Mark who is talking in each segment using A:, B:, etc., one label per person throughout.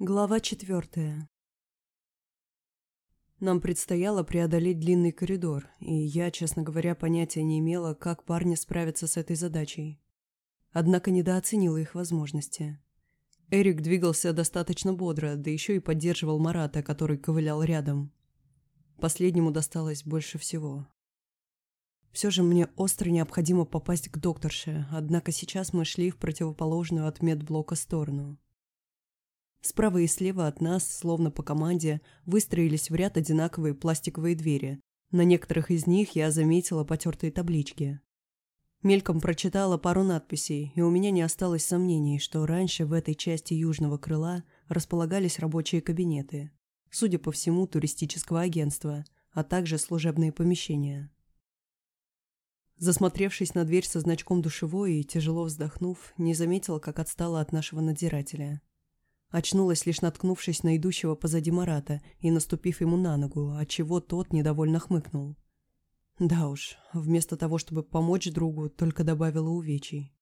A: Глава четвертая. Нам предстояло преодолеть длинный коридор, и я, честно говоря, понятия не имела, как парни справятся с этой задачей. Однако недооценила их возможности. Эрик двигался достаточно бодро, да еще и поддерживал Марата, который ковылял рядом. Последнему досталось больше всего. Все же мне остро необходимо попасть к докторше, однако сейчас мы шли в противоположную от медблока сторону. Справа и слева от нас, словно по команде, выстроились в ряд одинаковые пластиковые двери. На некоторых из них я заметила потертые таблички. Мельком прочитала пару надписей, и у меня не осталось сомнений, что раньше в этой части южного крыла располагались рабочие кабинеты. Судя по всему, туристического агентства, а также служебные помещения. Засмотревшись на дверь со значком душевой и тяжело вздохнув, не заметила, как отстала от нашего надзирателя. Очнулась, лишь наткнувшись на идущего позади Марата и наступив ему на ногу, отчего тот недовольно хмыкнул. Да уж, вместо того, чтобы помочь другу, только добавила увечий.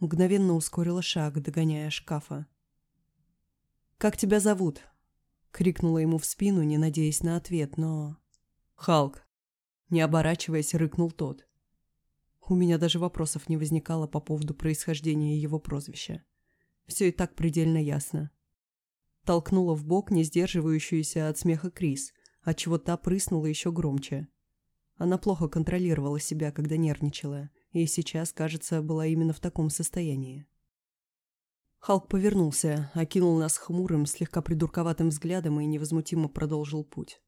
A: Мгновенно ускорила шаг, догоняя шкафа. «Как тебя зовут?» — крикнула ему в спину, не надеясь на ответ, но... «Халк!» Не оборачиваясь, рыкнул тот. У меня даже вопросов не возникало по поводу происхождения его прозвища. Все и так предельно ясно. Толкнула в бок не сдерживающуюся от смеха Крис, отчего та прыснула еще громче. Она плохо контролировала себя, когда нервничала, и сейчас, кажется, была именно в таком состоянии. Халк повернулся, окинул нас хмурым, слегка придурковатым взглядом и невозмутимо продолжил путь.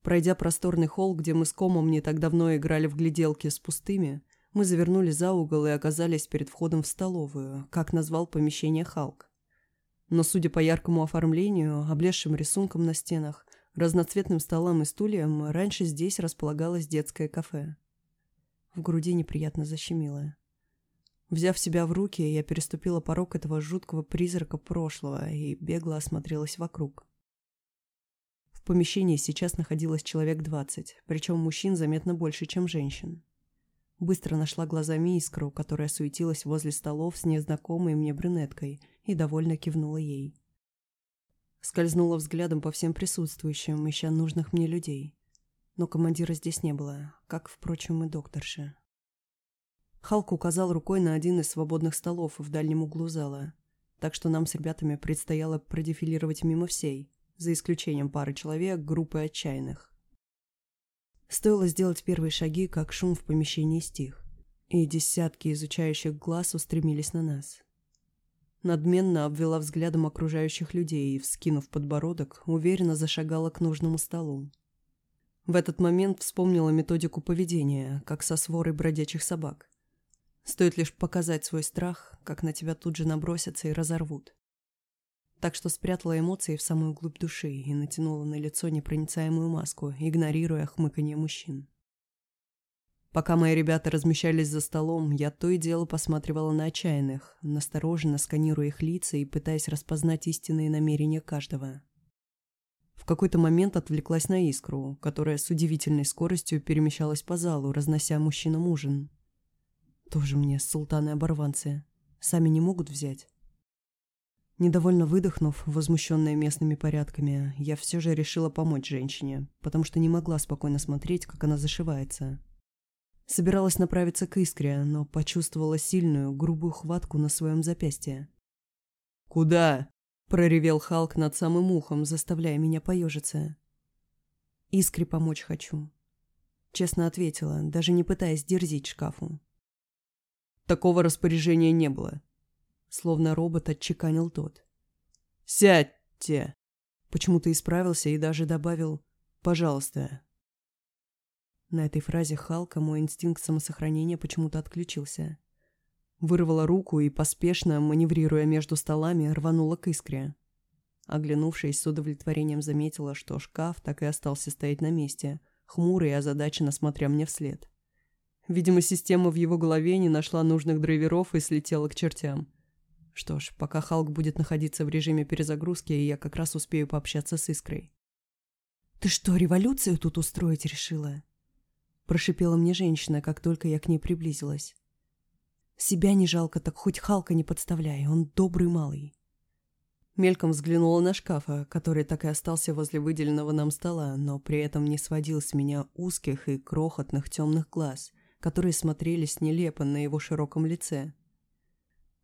A: Пройдя просторный холл, где мы с Комом не так давно играли в гляделки с пустыми, мы завернули за угол и оказались перед входом в столовую, как назвал помещение Халк. Но, судя по яркому оформлению, облезшим рисункам на стенах, разноцветным столам и стульям, раньше здесь располагалось детское кафе. В груди неприятно защемило. Взяв себя в руки, я переступила порог этого жуткого призрака прошлого и бегло осмотрелась вокруг. В помещении сейчас находилось человек двадцать, причем мужчин заметно больше, чем женщин. Быстро нашла глазами искру, которая суетилась возле столов с незнакомой мне брюнеткой, и довольно кивнула ей. Скользнула взглядом по всем присутствующим, ища нужных мне людей. Но командира здесь не было, как, впрочем, и докторша. Халк указал рукой на один из свободных столов в дальнем углу зала, так что нам с ребятами предстояло продефилировать мимо всей, за исключением пары человек, группы отчаянных. Стоило сделать первые шаги, как шум в помещении стих, и десятки изучающих глаз устремились на нас. Надменно обвела взглядом окружающих людей и, вскинув подбородок, уверенно зашагала к нужному столу. В этот момент вспомнила методику поведения, как со сворой бродячих собак. Стоит лишь показать свой страх, как на тебя тут же набросятся и разорвут так что спрятала эмоции в самую глубь души и натянула на лицо непроницаемую маску, игнорируя хмыканье мужчин. Пока мои ребята размещались за столом, я то и дело посматривала на отчаянных, настороженно сканируя их лица и пытаясь распознать истинные намерения каждого. В какой-то момент отвлеклась на искру, которая с удивительной скоростью перемещалась по залу, разнося мужчинам ужин. Тоже мне султаны-оборванцы. Сами не могут взять. Недовольно выдохнув, возмущенная местными порядками, я все же решила помочь женщине, потому что не могла спокойно смотреть, как она зашивается. Собиралась направиться к искре, но почувствовала сильную, грубую хватку на своем запястье. «Куда?» – проревел Халк над самым ухом, заставляя меня поежиться. «Искре помочь хочу», – честно ответила, даже не пытаясь дерзить шкафу.
B: «Такого распоряжения не было»,
A: Словно робот отчеканил тот.
B: «Сядьте!»
A: Почему-то исправился и даже добавил «пожалуйста». На этой фразе Халка мой инстинкт самосохранения почему-то отключился. Вырвала руку и, поспешно, маневрируя между столами, рванула к искре. Оглянувшись, с удовлетворением заметила, что шкаф так и остался стоять на месте, хмурый и озадаченно смотря мне вслед. Видимо, система в его голове не нашла нужных драйверов и слетела к чертям. Что ж, пока Халк будет находиться в режиме перезагрузки, я как раз успею пообщаться с Искрой. «Ты что, революцию тут устроить решила?» Прошипела мне женщина, как только я к ней приблизилась. «Себя не жалко, так хоть Халка не подставляй, он добрый малый». Мельком взглянула на шкафа, который так и остался возле выделенного нам стола, но при этом не сводил с меня узких и крохотных темных глаз, которые смотрелись нелепо на его широком лице.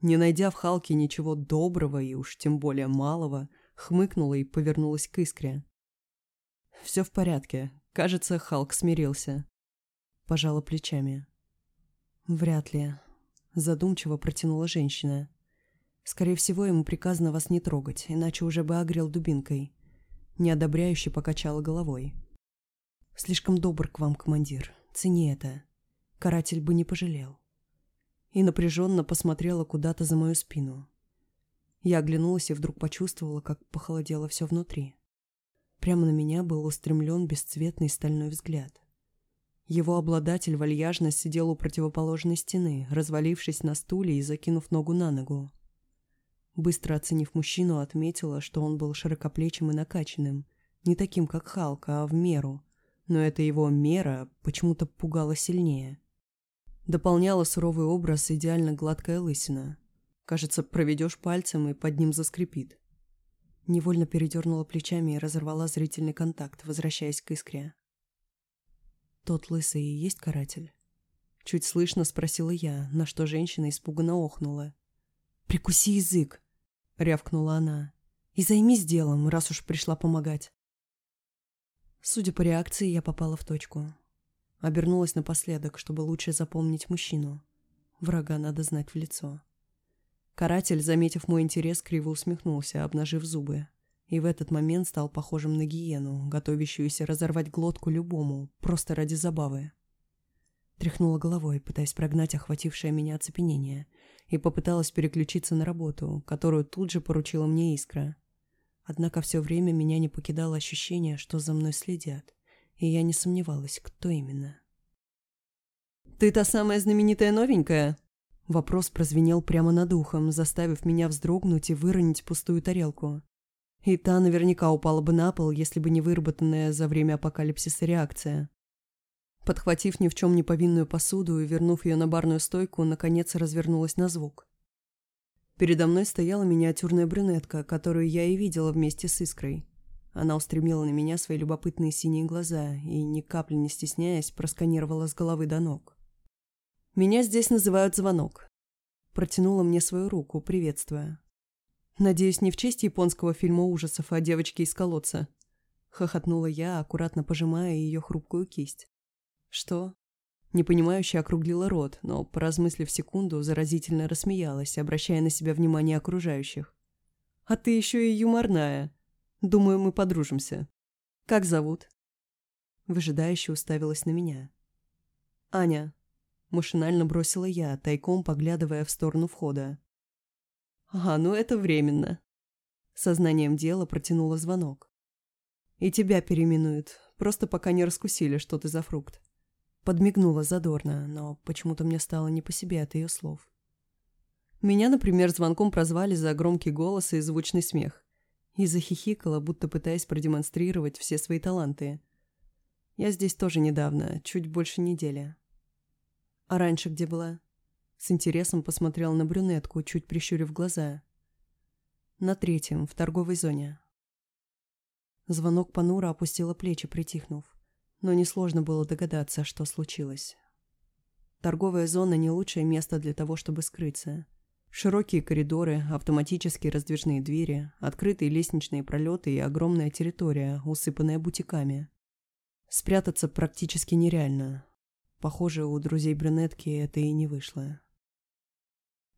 A: Не найдя в Халке ничего доброго и уж тем более малого, хмыкнула и повернулась к Искре. «Все в порядке. Кажется, Халк смирился». Пожала плечами. «Вряд ли», — задумчиво протянула женщина. Скорее всего, ему приказано вас не трогать, иначе уже бы огрел дубинкой. Неодобряюще покачала головой. Слишком добр к вам, командир. Цени это. Каратель бы не пожалел. И напряженно посмотрела куда-то за мою спину. Я оглянулась и вдруг почувствовала, как похолодело все внутри. Прямо на меня был устремлен бесцветный стальной взгляд. Его обладатель вальяжно сидел у противоположной стены, развалившись на стуле и закинув ногу на ногу. Быстро оценив мужчину, отметила, что он был широкоплечим и накачанным. Не таким, как Халк, а в меру. Но эта его мера почему-то пугала сильнее. Дополняла суровый образ идеально гладкая лысина. Кажется, проведешь пальцем, и под ним заскрипит. Невольно передернула плечами и разорвала зрительный контакт, возвращаясь к искре. «Тот лысый и есть каратель?» Чуть слышно спросила я, на что женщина испуганно охнула. «Прикуси язык!» — рявкнула она. «И займись делом, раз уж пришла помогать». Судя по реакции, я попала в точку. Обернулась напоследок, чтобы лучше запомнить мужчину. Врага надо знать в лицо. Каратель, заметив мой интерес, криво усмехнулся, обнажив зубы. И в этот момент стал похожим на гиену, готовящуюся разорвать глотку любому, просто ради забавы. Тряхнула головой, пытаясь прогнать охватившее меня оцепенение — и попыталась переключиться на работу, которую тут же поручила мне Искра. Однако все время меня не покидало ощущение, что за мной следят, и я не сомневалась, кто именно. «Ты та самая знаменитая новенькая?» Вопрос прозвенел прямо над ухом, заставив меня вздрогнуть и выронить пустую тарелку. И та наверняка упала бы на пол, если бы не выработанная за время апокалипсиса реакция. Подхватив ни в чем не повинную посуду и вернув ее на барную стойку, наконец развернулась на звук. Передо мной стояла миниатюрная брюнетка, которую я и видела вместе с Искрой. Она устремила на меня свои любопытные синие глаза и, ни капли не стесняясь, просканировала с головы до ног. «Меня здесь называют Звонок». Протянула мне свою руку, приветствуя. «Надеюсь, не в честь японского фильма ужасов о девочке из колодца?» Хохотнула я, аккуратно пожимая ее хрупкую кисть. «Что?» Непонимающе округлила рот, но, поразмыслив секунду, заразительно рассмеялась, обращая на себя внимание окружающих. «А ты еще и юморная. Думаю, мы подружимся. Как зовут?» Выжидающе уставилась на меня. «Аня», — машинально бросила я, тайком поглядывая в сторону входа. «Ага, ну это временно». Сознанием дела протянула звонок. «И тебя переименуют, просто пока не раскусили, что ты за фрукт». Подмигнула задорно, но почему-то мне стало не по себе от ее слов. Меня, например, звонком прозвали за громкий голос и звучный смех. И захихикала, будто пытаясь продемонстрировать все свои таланты. Я здесь тоже недавно, чуть больше недели. А раньше где была? С интересом посмотрел на брюнетку, чуть прищурив глаза. На третьем, в торговой зоне. Звонок понуро опустила плечи, притихнув но несложно было догадаться, что случилось. Торговая зона не лучшее место для того, чтобы скрыться. Широкие коридоры, автоматические раздвижные двери, открытые лестничные пролеты и огромная территория, усыпанная бутиками. Спрятаться практически нереально. Похоже, у друзей брюнетки это и не вышло.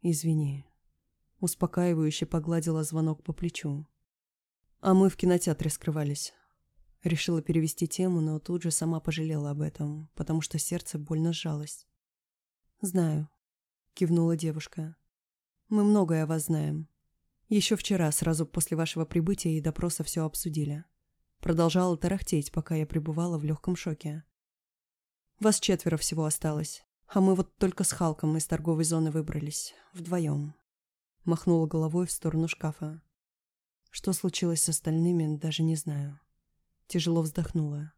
A: «Извини». Успокаивающе погладила звонок по плечу. «А мы в кинотеатре скрывались. Решила перевести тему, но тут же сама пожалела об этом, потому что сердце больно сжалось. «Знаю», — кивнула девушка. «Мы многое о вас знаем. Еще вчера, сразу после вашего прибытия и допроса, все обсудили. Продолжала тарахтеть, пока я пребывала в легком шоке. Вас четверо всего осталось, а мы вот только с Халком из торговой зоны выбрались. Вдвоем». Махнула головой в сторону шкафа. Что случилось с остальными, даже не знаю. Тяжело вздохнула.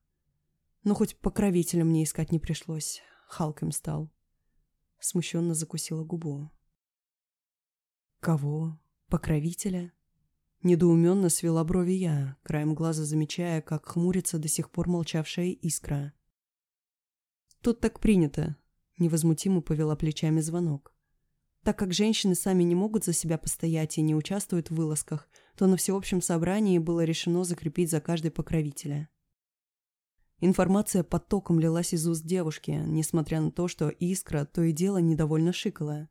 A: Ну, хоть покровителя мне искать не пришлось. Халком стал. Смущенно закусила губу. Кого? Покровителя? Недоуменно свела брови я, краем глаза замечая, как хмурится до сих пор молчавшая искра. «Тут так принято», — невозмутимо повела плечами звонок. Так как женщины сами не могут за себя постоять и не участвуют в вылазках, то на всеобщем собрании было решено закрепить за каждой покровителя. Информация потоком лилась из уст девушки, несмотря на то, что Искра то и дело недовольно шикала.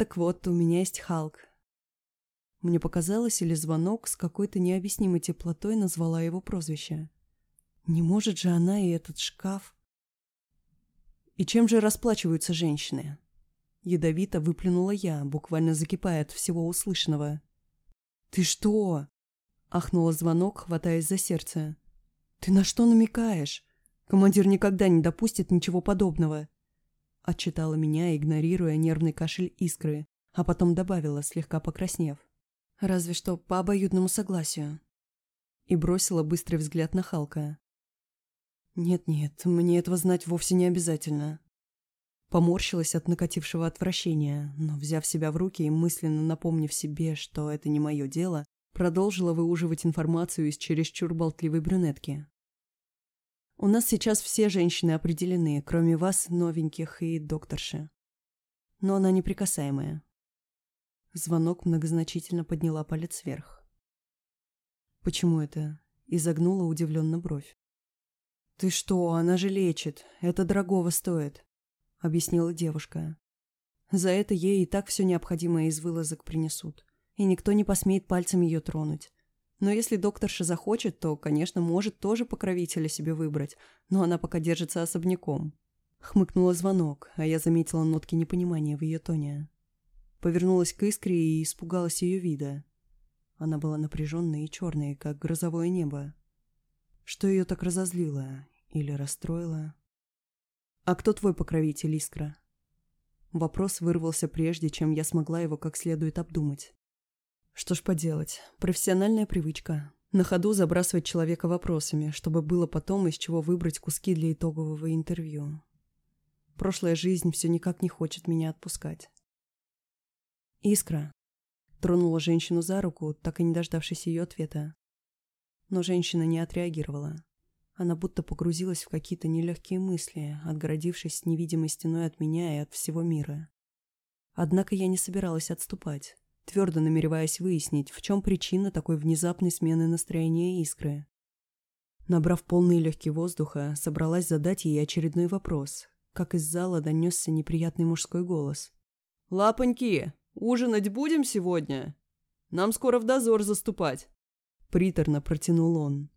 A: «Так вот, у меня есть Халк, мне показалось, или звонок с какой-то необъяснимой теплотой назвала его прозвище. Не может же она и этот шкаф... И чем же расплачиваются женщины? Ядовито выплюнула я, буквально закипая от всего услышанного. «Ты что?» — ахнула звонок, хватаясь за сердце. «Ты на что намекаешь? Командир никогда не допустит ничего подобного!» Отчитала меня, игнорируя нервный кашель искры, а потом добавила, слегка покраснев. Разве что по обоюдному согласию. И бросила быстрый взгляд на Халка. Нет-нет, мне этого знать вовсе не обязательно. Поморщилась от накатившего отвращения, но, взяв себя в руки и мысленно напомнив себе, что это не мое дело, продолжила выуживать информацию из чересчур болтливой брюнетки. У нас сейчас все женщины определены, кроме вас, новеньких и докторши. Но она неприкасаемая. Звонок многозначительно подняла палец вверх. «Почему это?» — изогнула удивленно бровь. «Ты что, она же лечит. Это дорогого стоит», — объяснила девушка. «За это ей и так все необходимое из вылазок принесут, и никто не посмеет пальцем ее тронуть. Но если докторша захочет, то, конечно, может тоже покровителя себе выбрать, но она пока держится особняком». Хмыкнула звонок, а я заметила нотки непонимания в ее тоне. Повернулась к Искре и испугалась ее вида. Она была напряженной и черной, как грозовое небо. Что ее так разозлило или расстроило? «А кто твой покровитель, Искра?» Вопрос вырвался прежде, чем я смогла его как следует обдумать. Что ж поделать, профессиональная привычка. На ходу забрасывать человека вопросами, чтобы было потом из чего выбрать куски для итогового интервью. Прошлая жизнь все никак не хочет меня отпускать. «Искра», — тронула женщину за руку, так и не дождавшись ее ответа. Но женщина не отреагировала. Она будто погрузилась в какие-то нелегкие мысли, отгородившись невидимой стеной от меня и от всего мира. Однако я не собиралась отступать, твердо намереваясь выяснить, в чем причина такой внезапной смены настроения искры. Набрав полные легкие воздуха, собралась задать ей очередной вопрос, как из зала донесся неприятный мужской голос. «Лапоньки, Ужинать будем сегодня? Нам скоро в дозор заступать. Приторно протянул он.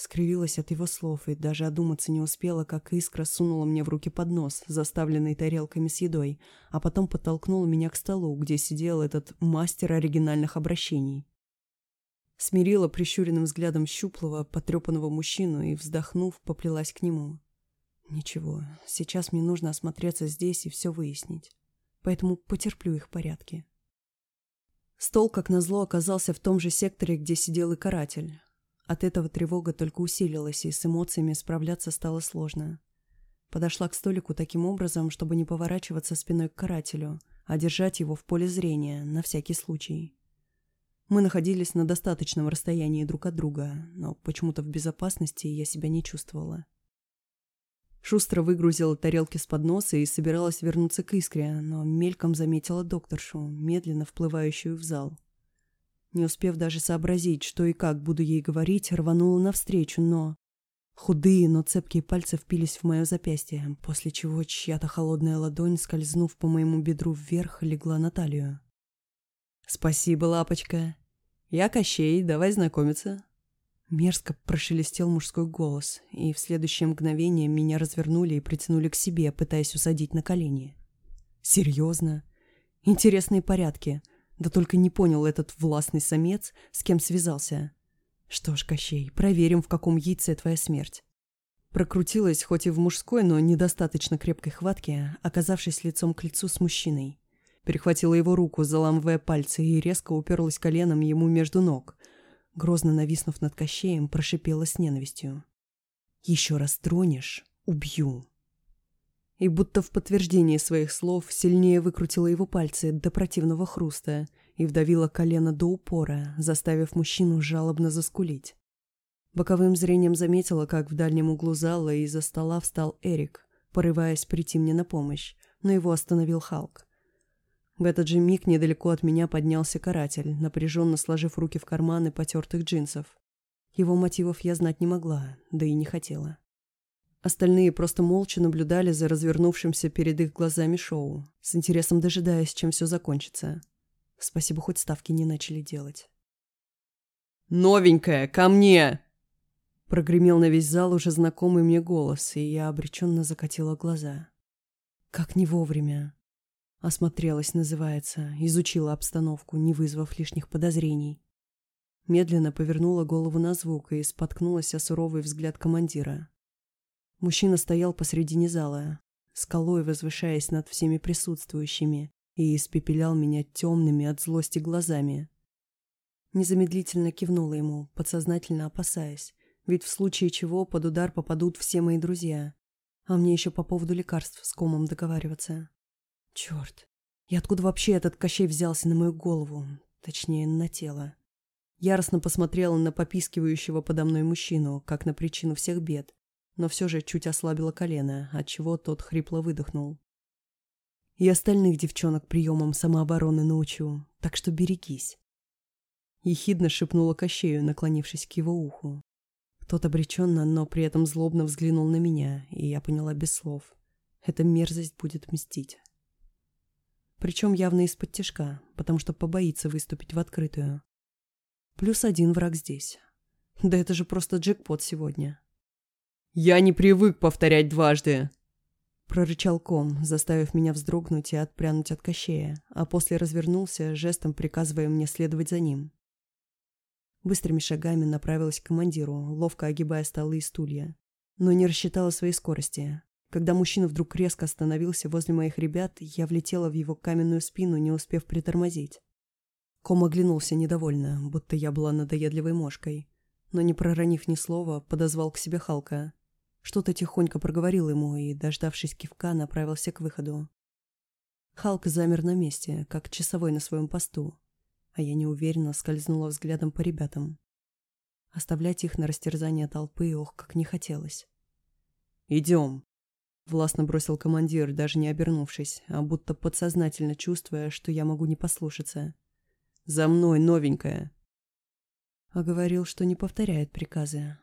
A: Скривилась от его слов и даже одуматься не успела, как искра сунула мне в руки поднос, заставленный тарелками с едой, а потом подтолкнула меня к столу, где сидел этот мастер оригинальных обращений. Смирила прищуренным взглядом щуплого, потрепанного мужчину и, вздохнув, поплелась к нему. Ничего, сейчас мне нужно осмотреться здесь и все выяснить поэтому потерплю их порядки. Стол, как назло, оказался в том же секторе, где сидел и каратель. От этого тревога только усилилась, и с эмоциями справляться стало сложно. Подошла к столику таким образом, чтобы не поворачиваться спиной к карателю, а держать его в поле зрения, на всякий случай. Мы находились на достаточном расстоянии друг от друга, но почему-то в безопасности я себя не чувствовала. Шустро выгрузила тарелки с подноса и собиралась вернуться к искре, но мельком заметила докторшу, медленно вплывающую в зал. Не успев даже сообразить, что и как буду ей говорить, рванула навстречу, но... Худые, но цепкие пальцы впились в мое запястье, после чего чья-то холодная ладонь, скользнув по моему бедру вверх, легла на талию. «Спасибо, лапочка. Я Кощей, давай знакомиться». Мерзко прошелестел мужской голос, и в следующее мгновение меня развернули и притянули к себе, пытаясь усадить на колени. «Серьезно? Интересные порядки. Да только не понял этот властный самец, с кем связался. Что ж, Кощей, проверим, в каком яйце твоя смерть». Прокрутилась, хоть и в мужской, но недостаточно крепкой хватке, оказавшись лицом к лицу с мужчиной. Перехватила его руку, заламывая пальцы, и резко уперлась коленом ему между ног – грозно нависнув над Кощеем, прошипела с ненавистью. «Еще раз тронешь — убью!» И будто в подтверждение своих слов сильнее выкрутила его пальцы до противного хруста и вдавила колено до упора, заставив мужчину жалобно заскулить. Боковым зрением заметила, как в дальнем углу зала из-за стола встал Эрик, порываясь прийти мне на помощь, но его остановил Халк. В этот же миг недалеко от меня поднялся каратель, напряженно сложив руки в карманы потертых джинсов. Его мотивов я знать не могла, да и не хотела. Остальные просто молча наблюдали за развернувшимся перед их глазами шоу, с интересом дожидаясь, чем все закончится. Спасибо, хоть ставки не начали делать.
B: «Новенькая, ко мне!»
A: Прогремел на весь зал уже знакомый мне голос, и я обреченно закатила глаза. Как не вовремя. Осмотрелась, называется, изучила обстановку, не вызвав лишних подозрений. Медленно повернула голову на звук и споткнулась о суровый взгляд командира. Мужчина стоял посредине зала, скалой возвышаясь над всеми присутствующими, и испепелял меня темными от злости глазами. Незамедлительно кивнула ему, подсознательно опасаясь, ведь в случае чего под удар попадут все мои друзья, а мне еще по поводу лекарств с комом договариваться. Черт, и откуда вообще этот Кощей взялся на мою голову, точнее, на тело? Яростно посмотрела на попискивающего подо мной мужчину, как на причину всех бед, но все же чуть ослабила колено, отчего тот хрипло выдохнул. И остальных девчонок приемом самообороны научу, так что берегись. Ехидно шепнула Кощею, наклонившись к его уху. Тот обреченно, но при этом злобно взглянул на меня, и я поняла без слов. Эта мерзость будет мстить. Причем явно из-под тяжка, потому что побоится выступить в открытую. Плюс один враг здесь. Да это же просто джекпот сегодня.
B: «Я не привык повторять дважды!»
A: Прорычал ком, заставив меня вздрогнуть и отпрянуть от кощея, а после развернулся, жестом приказывая мне следовать за ним. Быстрыми шагами направилась к командиру, ловко огибая столы и стулья. Но не рассчитала своей скорости. Когда мужчина вдруг резко остановился возле моих ребят, я влетела в его каменную спину, не успев притормозить. Ком оглянулся недовольно, будто я была надоедливой мошкой. Но не проронив ни слова, подозвал к себе Халка. Что-то тихонько проговорил ему и, дождавшись кивка, направился к выходу. Халк замер на месте, как часовой на своем посту, а я неуверенно скользнула взглядом по ребятам. Оставлять их на растерзание толпы, ох, как не хотелось.
B: «Идем», —
A: властно бросил командир, даже не обернувшись, а будто подсознательно чувствуя, что я могу не послушаться.
B: «За мной, новенькая!»
A: А говорил, что не повторяет приказы.